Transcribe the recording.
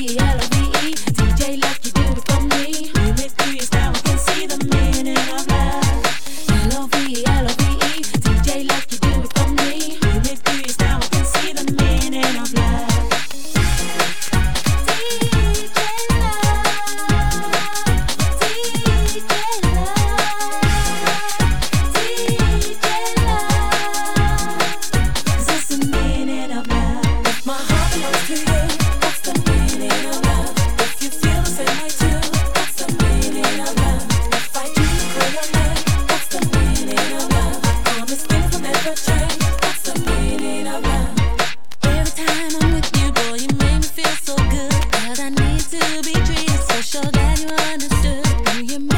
yeah. Do You hear?